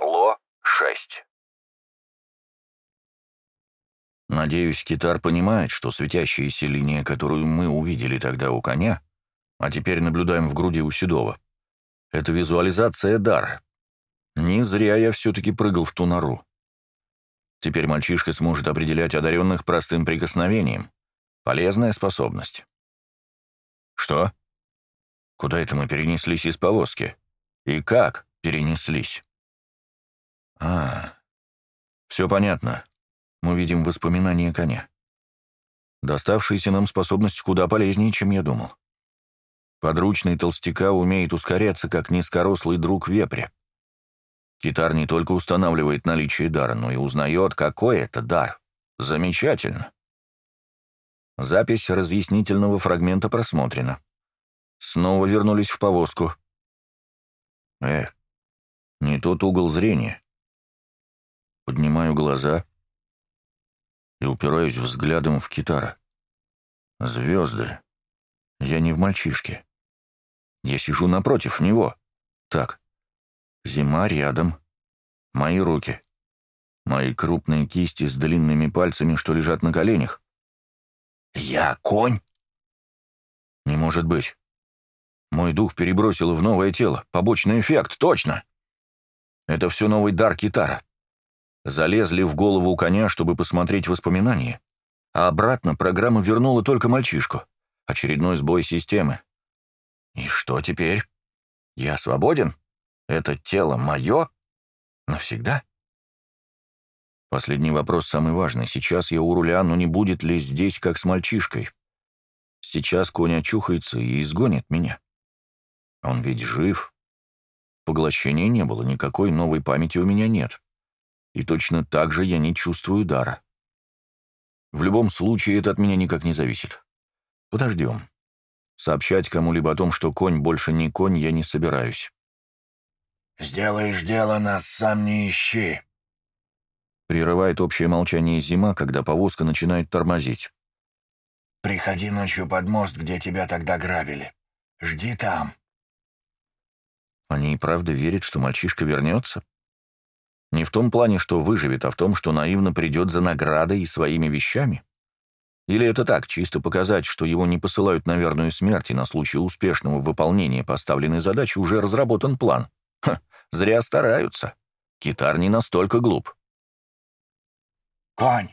Ло-6. Надеюсь, китар понимает, что светящаяся линия, которую мы увидели тогда у коня, а теперь наблюдаем в груди у Седова, это визуализация дара. Не зря я все-таки прыгал в ту нору. Теперь мальчишка сможет определять одаренных простым прикосновением. Полезная способность. Что? Куда это мы перенеслись из повозки? И как перенеслись? А, все понятно. Мы видим воспоминания коня. Доставшаяся нам способность куда полезнее, чем я думал. Подручный толстяка умеет ускоряться, как низкорослый друг вепря. Китар не только устанавливает наличие дара, но и узнает, какой это дар. Замечательно. Запись разъяснительного фрагмента просмотрена. Снова вернулись в повозку. Э, не тот угол зрения. Поднимаю глаза и упираюсь взглядом в китара. Звезды. Я не в мальчишке. Я сижу напротив него. Так. Зима рядом. Мои руки. Мои крупные кисти с длинными пальцами, что лежат на коленях. Я конь? Не может быть. Мой дух перебросил в новое тело. Побочный эффект, точно. Это все новый дар китара. Залезли в голову у коня, чтобы посмотреть воспоминания, а обратно программа вернула только мальчишку. Очередной сбой системы. И что теперь? Я свободен? Это тело мое? Навсегда? Последний вопрос самый важный. Сейчас я у руля, но не будет ли здесь, как с мальчишкой? Сейчас конь очухается и изгонит меня. Он ведь жив. Поглощения не было, никакой новой памяти у меня нет. И точно так же я не чувствую дара. В любом случае, это от меня никак не зависит. Подождем. Сообщать кому-либо о том, что конь больше не конь, я не собираюсь. «Сделаешь дело, нас сам не ищи», — прерывает общее молчание зима, когда повозка начинает тормозить. «Приходи ночью под мост, где тебя тогда грабили. Жди там». Они и правда верят, что мальчишка вернется? Не в том плане, что выживет, а в том, что наивно придет за наградой и своими вещами? Или это так, чисто показать, что его не посылают на верную смерть, и на случай успешного выполнения поставленной задачи уже разработан план? Ха, зря стараются. Китар не настолько глуп. «Конь!»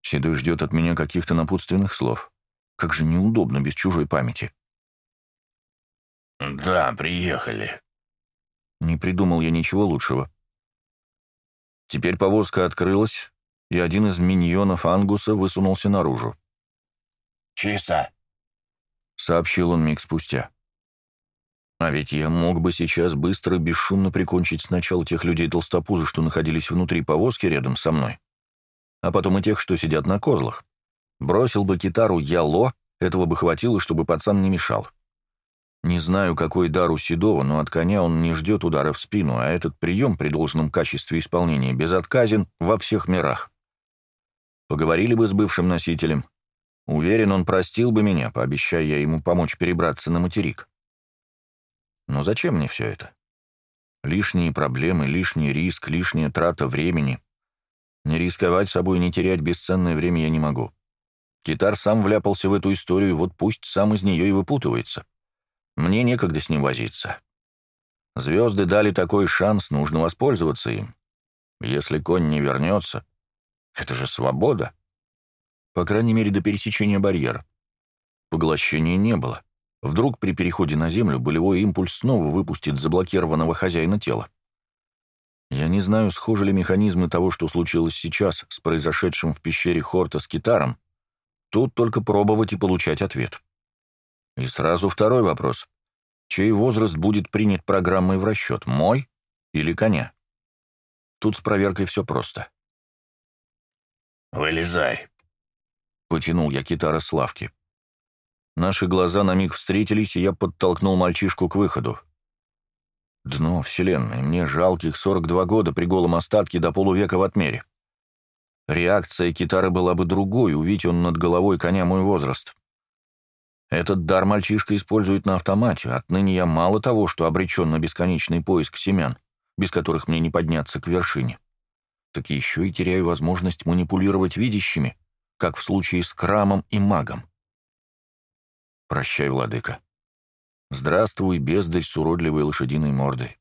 Седой ждет от меня каких-то напутственных слов. Как же неудобно без чужой памяти. «Да, приехали». Не придумал я ничего лучшего. Теперь повозка открылась, и один из миньонов Ангуса высунулся наружу. «Чисто», — сообщил он миг спустя. А ведь я мог бы сейчас быстро, бесшумно прикончить сначала тех людей толстопузы, что находились внутри повозки рядом со мной, а потом и тех, что сидят на козлах. Бросил бы китару яло, этого бы хватило, чтобы пацан не мешал. Не знаю, какой дар у Седова, но от коня он не ждет удара в спину, а этот прием при должном качестве исполнения безотказен во всех мирах. Поговорили бы с бывшим носителем. Уверен, он простил бы меня, пообещая я ему помочь перебраться на материк. Но зачем мне все это? Лишние проблемы, лишний риск, лишняя трата времени. Не рисковать собой, не терять бесценное время я не могу. Китар сам вляпался в эту историю, вот пусть сам из нее и выпутывается. Мне некогда с ним возиться. Звезды дали такой шанс, нужно воспользоваться им. Если конь не вернется, это же свобода. По крайней мере, до пересечения барьера. Поглощения не было. Вдруг при переходе на Землю болевой импульс снова выпустит заблокированного хозяина тела. Я не знаю, схожи ли механизмы того, что случилось сейчас с произошедшим в пещере Хорта с китаром. Тут только пробовать и получать ответ. И сразу второй вопрос. Чей возраст будет принят программой в расчет, мой или коня? Тут с проверкой все просто. «Вылезай», — потянул я китара с лавки. Наши глаза на миг встретились, и я подтолкнул мальчишку к выходу. Дно вселенной, мне жалких 42 года при голом остатке до полувека в отмере. Реакция китары была бы другой, увидеть он над головой коня мой возраст. Этот дар мальчишка использует на автомате, отныне я мало того, что обречен на бесконечный поиск семян, без которых мне не подняться к вершине, так еще и теряю возможность манипулировать видящими, как в случае с Крамом и Магом. Прощай, владыка. Здравствуй, бездарь с уродливой лошадиной мордой.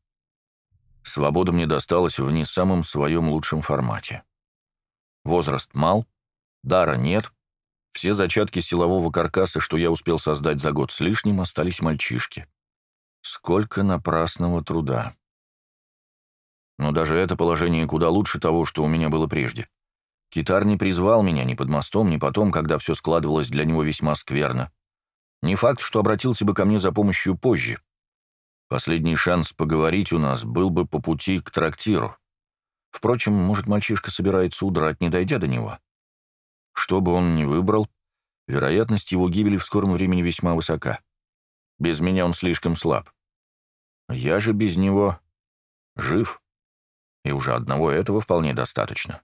Свобода мне досталась в не самом своем лучшем формате. Возраст мал, дара нет, все зачатки силового каркаса, что я успел создать за год с лишним, остались мальчишки. Сколько напрасного труда. Но даже это положение куда лучше того, что у меня было прежде. Китар не призвал меня ни под мостом, ни потом, когда все складывалось для него весьма скверно. Не факт, что обратился бы ко мне за помощью позже. Последний шанс поговорить у нас был бы по пути к трактиру. Впрочем, может, мальчишка собирается удрать, не дойдя до него. Что бы он ни выбрал, вероятность его гибели в скором времени весьма высока. Без меня он слишком слаб. Я же без него жив. И уже одного этого вполне достаточно.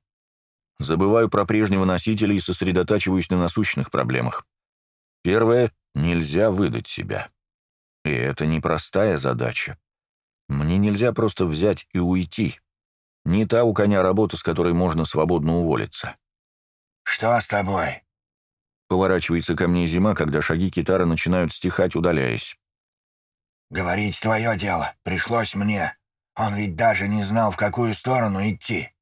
Забываю про прежнего носителя и сосредотачиваюсь на насущных проблемах. Первое — нельзя выдать себя. И это непростая задача. Мне нельзя просто взять и уйти. Не та у коня работа, с которой можно свободно уволиться. «Что с тобой?» Поворачивается ко мне зима, когда шаги китара начинают стихать, удаляясь. «Говорить твое дело. Пришлось мне. Он ведь даже не знал, в какую сторону идти».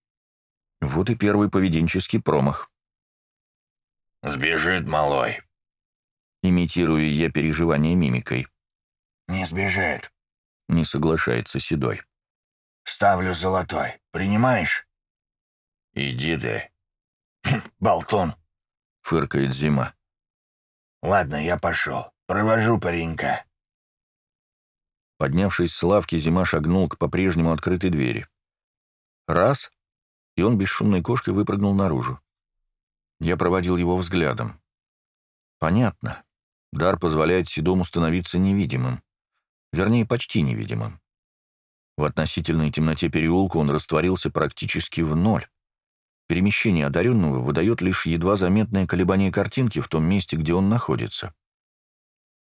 Вот и первый поведенческий промах. «Сбежит малой», — имитирую я переживание мимикой. «Не сбежит», — не соглашается Седой. «Ставлю золотой. Принимаешь?» «Иди ты», «Болтун!» — фыркает Зима. «Ладно, я пошел. Провожу паренька». Поднявшись с лавки, Зима шагнул к по-прежнему открытой двери. Раз — и он бесшумной кошкой выпрыгнул наружу. Я проводил его взглядом. Понятно. Дар позволяет Седому становиться невидимым. Вернее, почти невидимым. В относительной темноте переулка он растворился практически в ноль. Перемещение одаренного выдает лишь едва заметное колебание картинки в том месте, где он находится.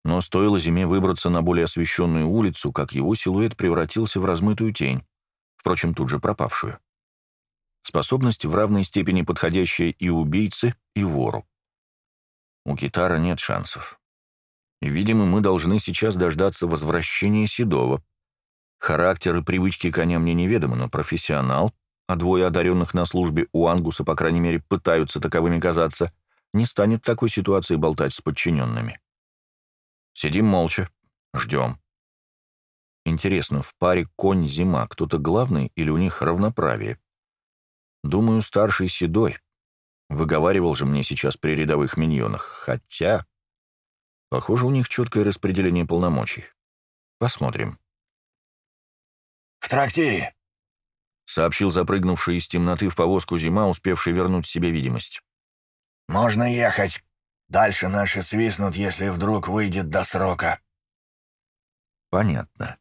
Но стоило Зиме выбраться на более освещенную улицу, как его силуэт превратился в размытую тень, впрочем, тут же пропавшую. Способность в равной степени подходящая и убийце, и вору. У Китара нет шансов. Видимо, мы должны сейчас дождаться возвращения Седова. Характер и привычки коня мне неведомы, но профессионал а двое одаренных на службе у Ангуса, по крайней мере, пытаются таковыми казаться, не станет такой ситуации болтать с подчиненными. Сидим молча, ждем. Интересно, в паре конь-зима кто-то главный или у них равноправие? Думаю, старший седой. Выговаривал же мне сейчас при рядовых миньонах. Хотя... Похоже, у них четкое распределение полномочий. Посмотрим. «В трактире», — сообщил запрыгнувший из темноты в повозку зима, успевший вернуть себе видимость. «Можно ехать. Дальше наши свистнут, если вдруг выйдет до срока». «Понятно.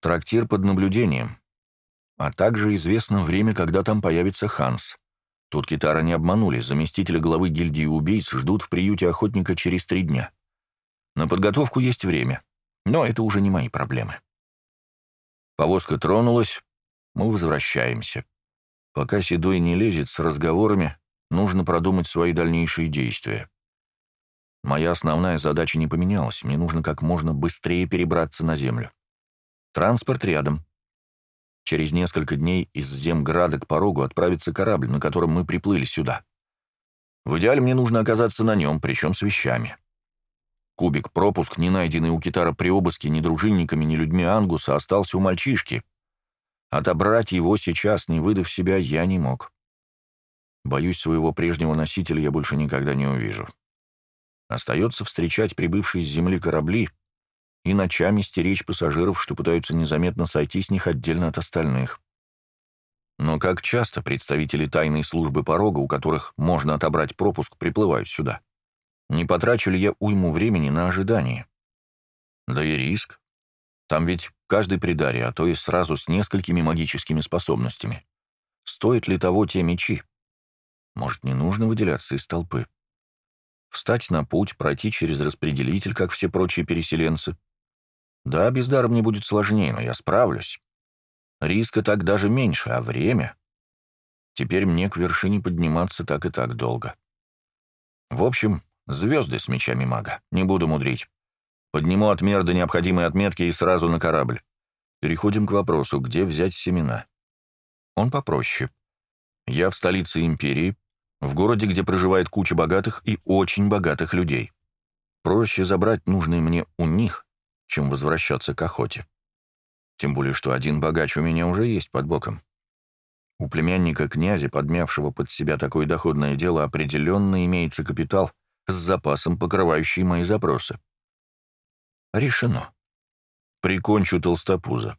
Трактир под наблюдением. А также известно время, когда там появится Ханс. Тут Китара не обманули, заместителя главы гильдии убийц ждут в приюте охотника через три дня. На подготовку есть время, но это уже не мои проблемы». Повозка тронулась, мы возвращаемся. Пока Седой не лезет с разговорами, нужно продумать свои дальнейшие действия. Моя основная задача не поменялась, мне нужно как можно быстрее перебраться на Землю. Транспорт рядом. Через несколько дней из Земграда к порогу отправится корабль, на котором мы приплыли сюда. В идеале мне нужно оказаться на нем, причем с вещами. Кубик-пропуск, не найденный у Китара при обыске ни дружинниками, ни людьми Ангуса, остался у мальчишки, Отобрать его сейчас, не выдав себя, я не мог. Боюсь, своего прежнего носителя я больше никогда не увижу. Остается встречать прибывшие с земли корабли и ночами стеречь пассажиров, что пытаются незаметно сойти с них отдельно от остальных. Но как часто представители тайной службы порога, у которых можно отобрать пропуск, приплывают сюда? Не потрачу ли я уйму времени на ожидание? Да и риск. Там ведь каждый придари, а то и сразу с несколькими магическими способностями. Стоит ли того те мечи? Может, не нужно выделяться из толпы? Встать на путь, пройти через распределитель, как все прочие переселенцы? Да, без дара мне будет сложнее, но я справлюсь. Риска так даже меньше, а время... Теперь мне к вершине подниматься так и так долго. В общем, звезды с мечами мага. Не буду мудрить. Подниму отмер до необходимой отметки и сразу на корабль. Переходим к вопросу, где взять семена. Он попроще. Я в столице империи, в городе, где проживает куча богатых и очень богатых людей. Проще забрать нужные мне у них, чем возвращаться к охоте. Тем более, что один богач у меня уже есть под боком. У племянника князя, подмявшего под себя такое доходное дело, определенно имеется капитал с запасом, покрывающий мои запросы. Решено. Прикончу толстопуза.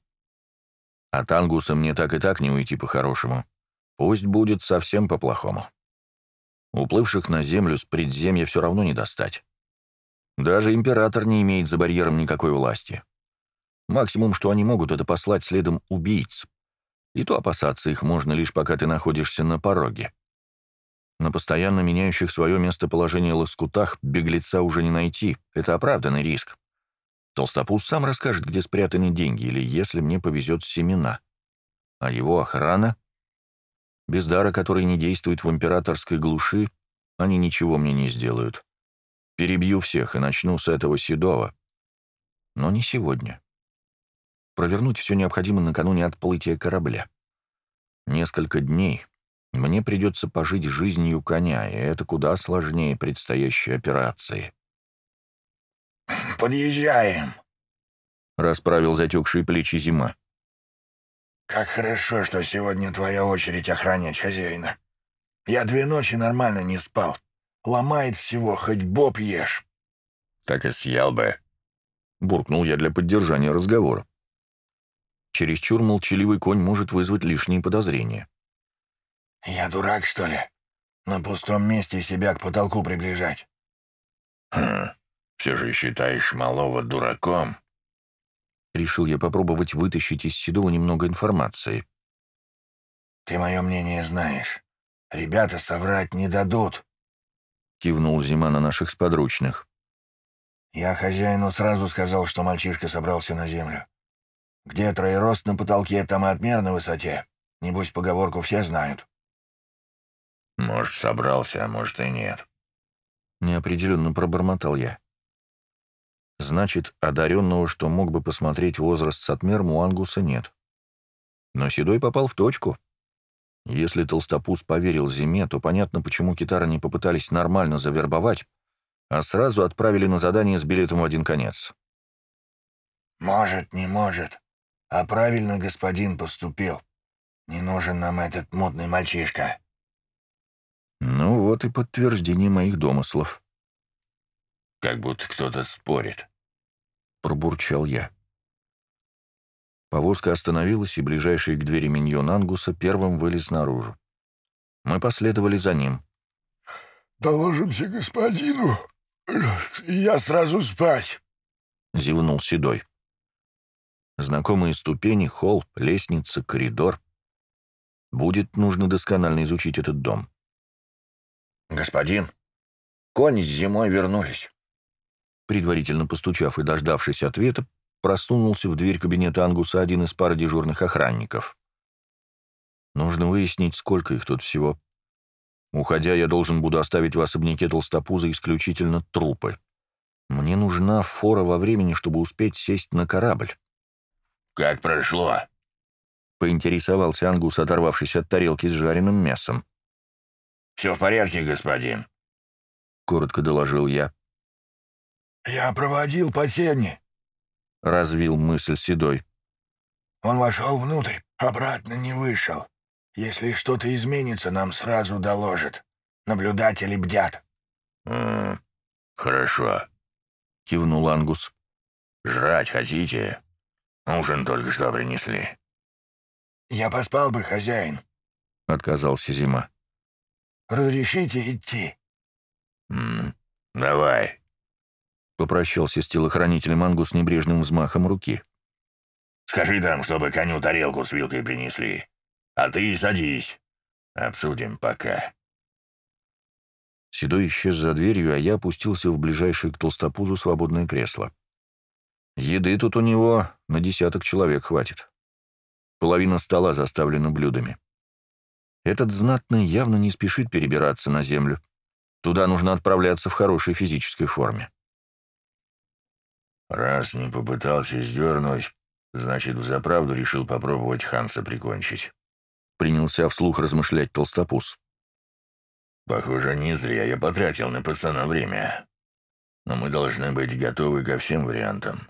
От ангуса мне так и так не уйти по-хорошему. Пусть будет совсем по-плохому. Уплывших на землю с предземья все равно не достать. Даже император не имеет за барьером никакой власти. Максимум, что они могут, это послать следом убийц. И то опасаться их можно лишь пока ты находишься на пороге. На постоянно меняющих свое местоположение лоскутах беглеца уже не найти. Это оправданный риск. Толстопуз сам расскажет, где спрятаны деньги, или, если мне повезет, семена. А его охрана? Без дара, который не действует в императорской глуши, они ничего мне не сделают. Перебью всех и начну с этого седого. Но не сегодня. Провернуть все необходимо накануне отплытия корабля. Несколько дней мне придется пожить жизнью коня, и это куда сложнее предстоящей операции. «Подъезжаем», — расправил затекшие плечи зима. «Как хорошо, что сегодня твоя очередь охранять хозяина. Я две ночи нормально не спал. Ломает всего, хоть боб ешь». «Так и съел бы», — буркнул я для поддержания разговора. Чересчур молчаливый конь может вызвать лишние подозрения. «Я дурак, что ли? На пустом месте себя к потолку приближать?» «Хм, все же считаешь малого дураком?» Решил я попробовать вытащить из Седова немного информации. «Ты мое мнение знаешь. Ребята соврать не дадут», — кивнул Зима на наших сподручных. «Я хозяину сразу сказал, что мальчишка собрался на землю. Где троерост на потолке, там и отмер на высоте. Небось, поговорку все знают. Может, собрался, а может и нет. Неопределенно пробормотал я. Значит, одаренного, что мог бы посмотреть возраст с отмером, у Ангуса нет. Но Седой попал в точку. Если Толстопуз поверил Зиме, то понятно, почему китары не попытались нормально завербовать, а сразу отправили на задание с билетом в один конец. «Может, не может. А правильно господин поступил. Не нужен нам этот мутный мальчишка. Ну вот и подтверждение моих домыслов. Как будто кто-то спорит. Пробурчал я. Повозка остановилась, и ближайший к двери миньон Ангуса первым вылез наружу. Мы последовали за ним. «Доложимся господину, и я сразу спать», — зевнул Седой. Знакомые ступени, холл, лестница, коридор. Будет нужно досконально изучить этот дом. «Господин, кони с зимой вернулись». Предварительно постучав и дождавшись ответа, просунулся в дверь кабинета Ангуса один из пары дежурных охранников. Нужно выяснить, сколько их тут всего. Уходя, я должен буду оставить в особняке толстопуза исключительно трупы. Мне нужна фора во времени, чтобы успеть сесть на корабль. «Как прошло?» — поинтересовался Ангус, оторвавшись от тарелки с жареным мясом. «Все в порядке, господин», — коротко доложил я. «Я проводил по сене», — развил мысль Седой. «Он вошел внутрь, обратно не вышел. Если что-то изменится, нам сразу доложат. Наблюдатели бдят». «М -м, «Хорошо», — кивнул Ангус. «Жрать хотите?» Ужин только что принесли». «Я поспал бы, хозяин», — отказался Зима. «Разрешите идти?» М -м, «Давай», — попрощался с телохранителем Ангус с небрежным взмахом руки. «Скажи там, чтобы коню тарелку с вилкой принесли. А ты садись. Обсудим пока». Седой исчез за дверью, а я опустился в ближайшее к толстопузу свободное кресло. Еды тут у него на десяток человек хватит. Половина стола заставлена блюдами. Этот знатный явно не спешит перебираться на землю. Туда нужно отправляться в хорошей физической форме. «Раз не попытался сдернуть, значит, взаправду решил попробовать Ханса прикончить», — принялся вслух размышлять толстопуз. «Похоже, не зря я потратил на пацана время. Но мы должны быть готовы ко всем вариантам.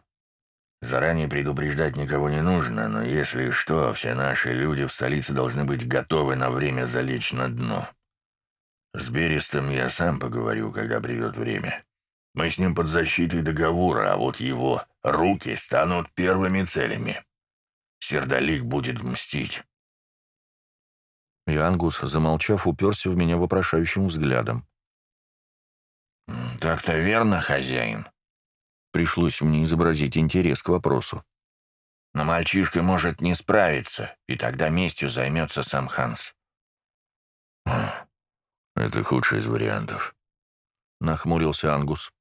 Заранее предупреждать никого не нужно, но если что, все наши люди в столице должны быть готовы на время залечь на дно. С Берестом я сам поговорю, когда придет время. Мы с ним под защитой договора, а вот его руки станут первыми целями. Сердолик будет мстить. И Ангус, замолчав, уперся в меня вопрошающим взглядом. «Так-то верно, хозяин?» Пришлось мне изобразить интерес к вопросу. Но мальчишка может не справиться, и тогда местью займется сам Ханс. «Это худший из вариантов», — нахмурился Ангус.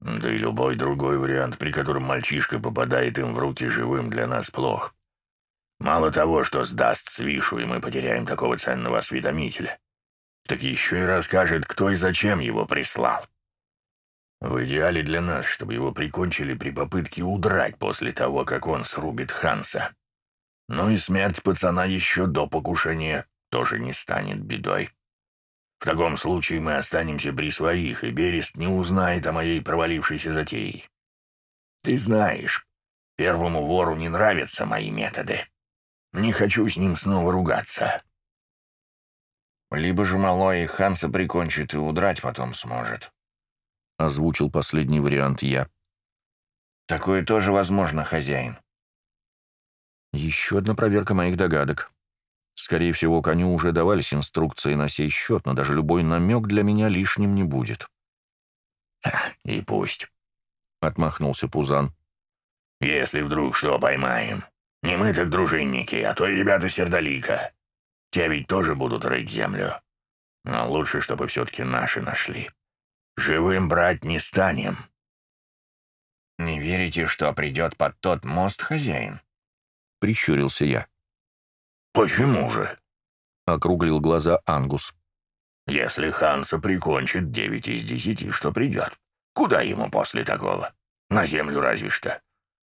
«Да и любой другой вариант, при котором мальчишка попадает им в руки живым, для нас плох. Мало того, что сдаст Свишу, и мы потеряем такого ценного осведомителя, так еще и расскажет, кто и зачем его прислал. В идеале для нас, чтобы его прикончили при попытке удрать после того, как он срубит Ханса. Ну и смерть пацана еще до покушения тоже не станет бедой. В таком случае мы останемся при своих, и Берест не узнает о моей провалившейся затее. Ты знаешь, первому вору не нравятся мои методы. Не хочу с ним снова ругаться. Либо же малой Ханса прикончит и удрать потом сможет. — озвучил последний вариант я. «Такое тоже возможно, хозяин». Еще одна проверка моих догадок. Скорее всего, коню уже давались инструкции на сей счет, но даже любой намек для меня лишним не будет. «И пусть», — отмахнулся Пузан. «Если вдруг что поймаем. Не мы так дружинники, а то и ребята Сердолика. Те ведь тоже будут рыть землю. Но лучше, чтобы все-таки наши нашли». Живым брать не станем. Не верите, что придет под тот мост хозяин? Прищурился я. Почему же? Округлил глаза Ангус. Если Ханса прикончит девять из десяти, что придет. Куда ему после такого? На землю разве что.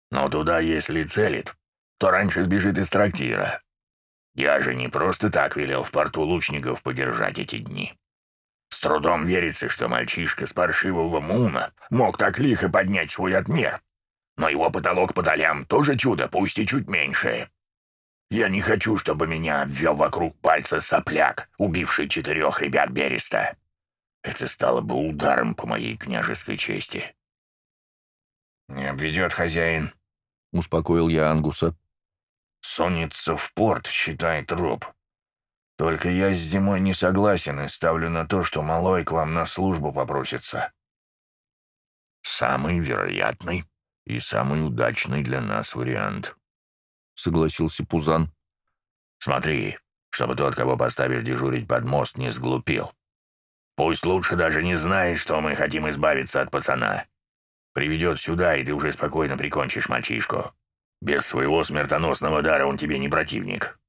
Но туда, если целит, то раньше сбежит из трактира. Я же не просто так велел в порту лучников подержать эти дни. С трудом верится, что мальчишка с паршивого Муна мог так лихо поднять свой отмер. Но его потолок по долям тоже чудо, пусть и чуть меньшее. Я не хочу, чтобы меня обвел вокруг пальца сопляк, убивший четырех ребят Береста. Это стало бы ударом по моей княжеской чести. «Не обведет хозяин», — успокоил я Ангуса. «Сунется в порт, считай труп. Только я с зимой не согласен и ставлю на то, что малой к вам на службу попросится». «Самый вероятный и самый удачный для нас вариант», — согласился Пузан. «Смотри, чтобы тот, кого поставишь дежурить под мост, не сглупил. Пусть лучше даже не знает, что мы хотим избавиться от пацана. Приведет сюда, и ты уже спокойно прикончишь мальчишку. Без своего смертоносного дара он тебе не противник».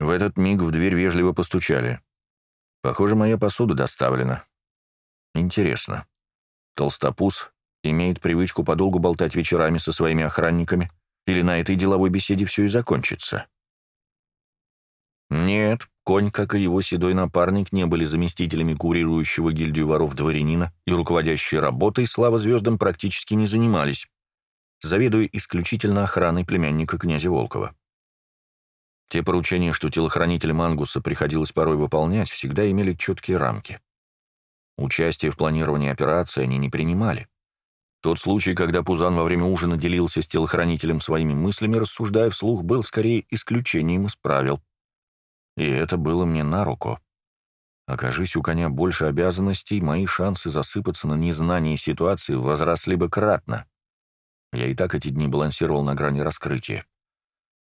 В этот миг в дверь вежливо постучали. Похоже, моя посуда доставлена. Интересно. Толстопуз имеет привычку подолгу болтать вечерами со своими охранниками, или на этой деловой беседе все и закончится? Нет, конь, как и его седой напарник, не были заместителями курирующего гильдию воров дворянина и руководящей работой, слава звездам, практически не занимались, заведуя исключительно охраной племянника князя Волкова. Те поручения, что телохранителям Ангуса приходилось порой выполнять, всегда имели четкие рамки. Участие в планировании операции они не принимали. Тот случай, когда Пузан во время ужина делился с телохранителем своими мыслями, рассуждая вслух, был скорее исключением из правил. И это было мне на руку. Окажись у коня больше обязанностей, мои шансы засыпаться на незнании ситуации возросли бы кратно. Я и так эти дни балансировал на грани раскрытия.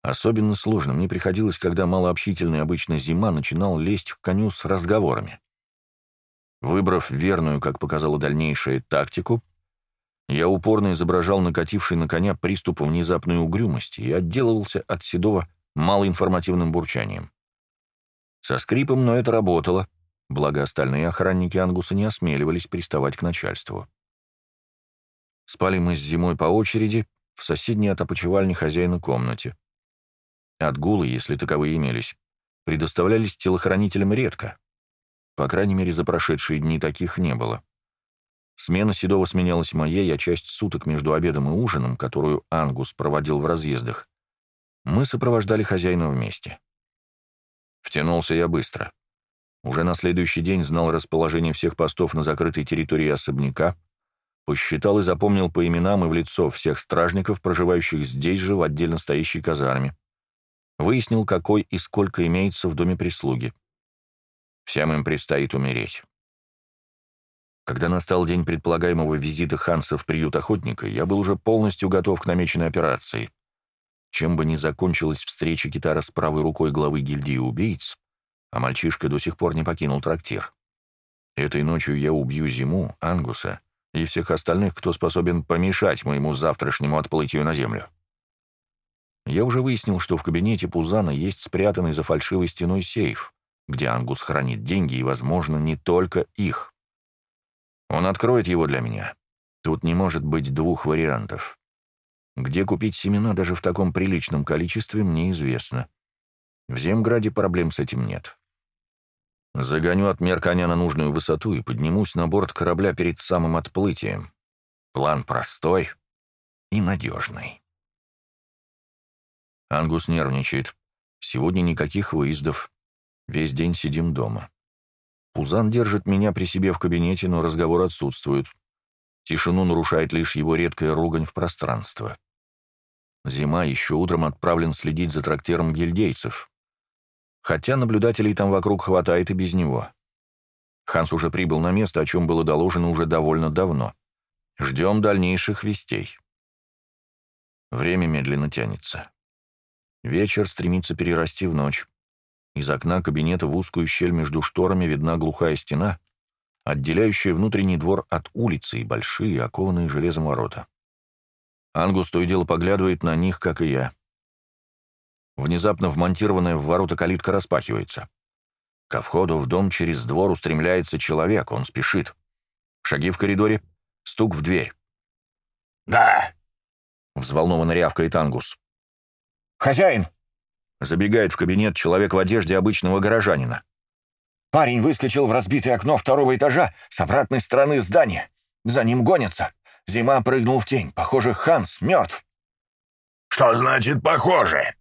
Особенно сложно мне приходилось, когда малообщительная обычно зима начинал лезть к коню с разговорами. Выбрав верную, как показала дальнейшая, тактику, Я упорно изображал накативший на коня приступ внезапной угрюмости и отделывался от Седова малоинформативным бурчанием. Со скрипом, но это работало, благо остальные охранники Ангуса не осмеливались приставать к начальству. Спали мы с зимой по очереди в соседней от опочивальни хозяина комнате. Отгулы, если таковые имелись, предоставлялись телохранителям редко. По крайней мере, за прошедшие дни таких не было. Смена Седова сменялась моей, а часть суток между обедом и ужином, которую Ангус проводил в разъездах, мы сопровождали хозяина вместе. Втянулся я быстро. Уже на следующий день знал расположение всех постов на закрытой территории особняка, посчитал и запомнил по именам и в лицо всех стражников, проживающих здесь же, в отдельно стоящей казарме. Выяснил, какой и сколько имеется в доме прислуги. Всем им предстоит умереть. Когда настал день предполагаемого визита Ханса в приют охотника, я был уже полностью готов к намеченной операции. Чем бы ни закончилась встреча Китара с правой рукой главы гильдии убийц, а мальчишка до сих пор не покинул трактир. Этой ночью я убью Зиму, Ангуса и всех остальных, кто способен помешать моему завтрашнему отплытию на землю. Я уже выяснил, что в кабинете Пузана есть спрятанный за фальшивой стеной сейф, где Ангус хранит деньги и, возможно, не только их. Он откроет его для меня. Тут не может быть двух вариантов. Где купить семена даже в таком приличном количестве, мне известно. В Земграде проблем с этим нет. Загоню отмер коня на нужную высоту и поднимусь на борт корабля перед самым отплытием. План простой и надежный. Ангус нервничает. Сегодня никаких выездов. Весь день сидим дома. Пузан держит меня при себе в кабинете, но разговор отсутствует. Тишину нарушает лишь его редкая ругань в пространство. Зима еще утром отправлен следить за трактиром гильдейцев. Хотя наблюдателей там вокруг хватает и без него. Ханс уже прибыл на место, о чем было доложено уже довольно давно. Ждем дальнейших вестей. Время медленно тянется. Вечер стремится перерасти в ночь. Из окна кабинета в узкую щель между шторами видна глухая стена, отделяющая внутренний двор от улицы и большие, окованные железом ворота. Ангус то и дело поглядывает на них, как и я. Внезапно вмонтированная в ворота калитка распахивается. Ко входу в дом через двор устремляется человек, он спешит. Шаги в коридоре, стук в дверь. «Да!» — взволнованно рявкает Ангус. «Хозяин!» Забегает в кабинет человек в одежде обычного горожанина. Парень выскочил в разбитое окно второго этажа с обратной стороны здания. За ним гонятся. Зима прыгнул в тень. Похоже, Ханс мертв. «Что значит «похоже»?»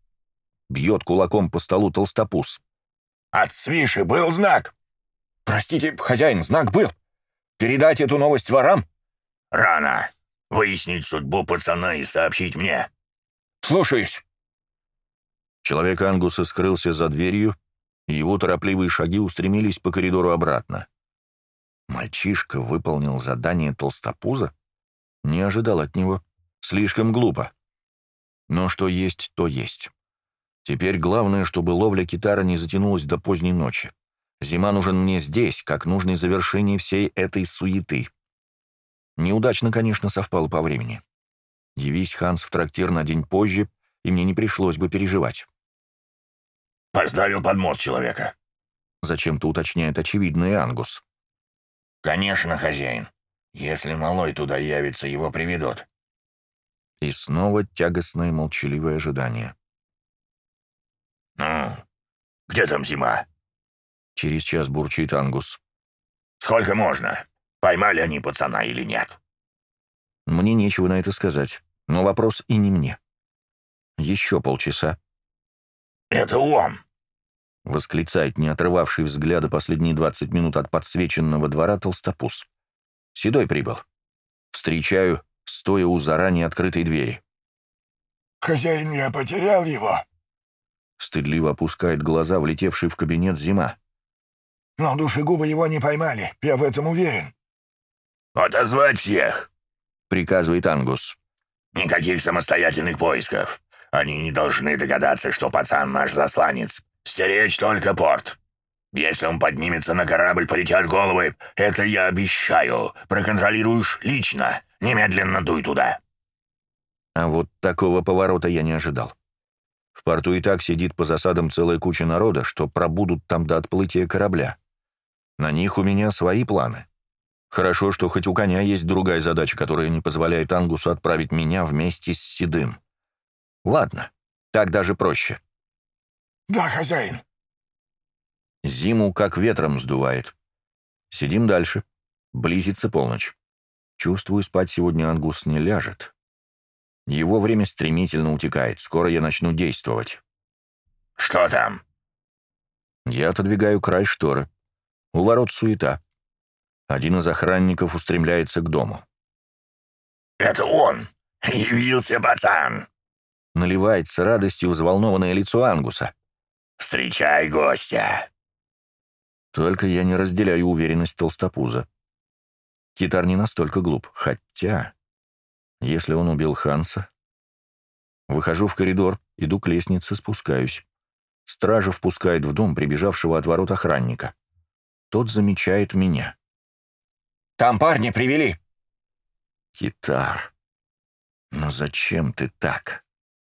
Бьет кулаком по столу толстопуз. «От свиши был знак?» «Простите, хозяин, знак был. Передать эту новость ворам?» «Рано. Выяснить судьбу пацана и сообщить мне». «Слушаюсь». Человек Ангуса скрылся за дверью, и его торопливые шаги устремились по коридору обратно. Мальчишка выполнил задание толстопуза? Не ожидал от него. Слишком глупо. Но что есть, то есть. Теперь главное, чтобы ловля китара не затянулась до поздней ночи. Зима нужен мне здесь, как нужное завершение всей этой суеты. Неудачно, конечно, совпало по времени. Явись Ханс в трактир на день позже, и мне не пришлось бы переживать. «Поставил под мост человека», — зачем-то уточняет очевидный Ангус. «Конечно, хозяин. Если малой туда явится, его приведут». И снова тягостное молчаливое ожидание. «Ну, где там зима?» Через час бурчит Ангус. «Сколько можно? Поймали они пацана или нет?» Мне нечего на это сказать, но вопрос и не мне. Еще полчаса. «Это он!» — восклицает не отрывавший взгляда последние двадцать минут от подсвеченного двора толстопуз. Седой прибыл. Встречаю, стоя у заранее открытой двери. «Хозяин, я потерял его!» Стыдливо опускает глаза, влетевший в кабинет зима. «Но душегубы его не поймали, я в этом уверен». «Отозвать всех!» — приказывает Ангус. «Никаких самостоятельных поисков. Они не должны догадаться, что пацан наш засланец. Стеречь только порт. Если он поднимется на корабль, полетят головы. Это я обещаю. Проконтролируешь лично. Немедленно дуй туда!» А вот такого поворота я не ожидал. В порту и так сидит по засадам целая куча народа, что пробудут там до отплытия корабля. На них у меня свои планы. Хорошо, что хоть у коня есть другая задача, которая не позволяет Ангусу отправить меня вместе с Седым. Ладно, так даже проще. «Да, хозяин». Зиму как ветром сдувает. Сидим дальше. Близится полночь. Чувствую, спать сегодня Ангус не ляжет. Его время стремительно утекает. Скоро я начну действовать. «Что там?» Я отодвигаю край шторы. У ворот суета. Один из охранников устремляется к дому. «Это он! Явился пацан!» Наливается радостью взволнованное лицо Ангуса. «Встречай гостя!» Только я не разделяю уверенность толстопуза. Китар не настолько глуп, хотя... Если он убил Ханса... Выхожу в коридор, иду к лестнице, спускаюсь. Стража впускает в дом прибежавшего от ворот охранника. Тот замечает меня. «Там парни привели!» «Китар, но зачем ты так?»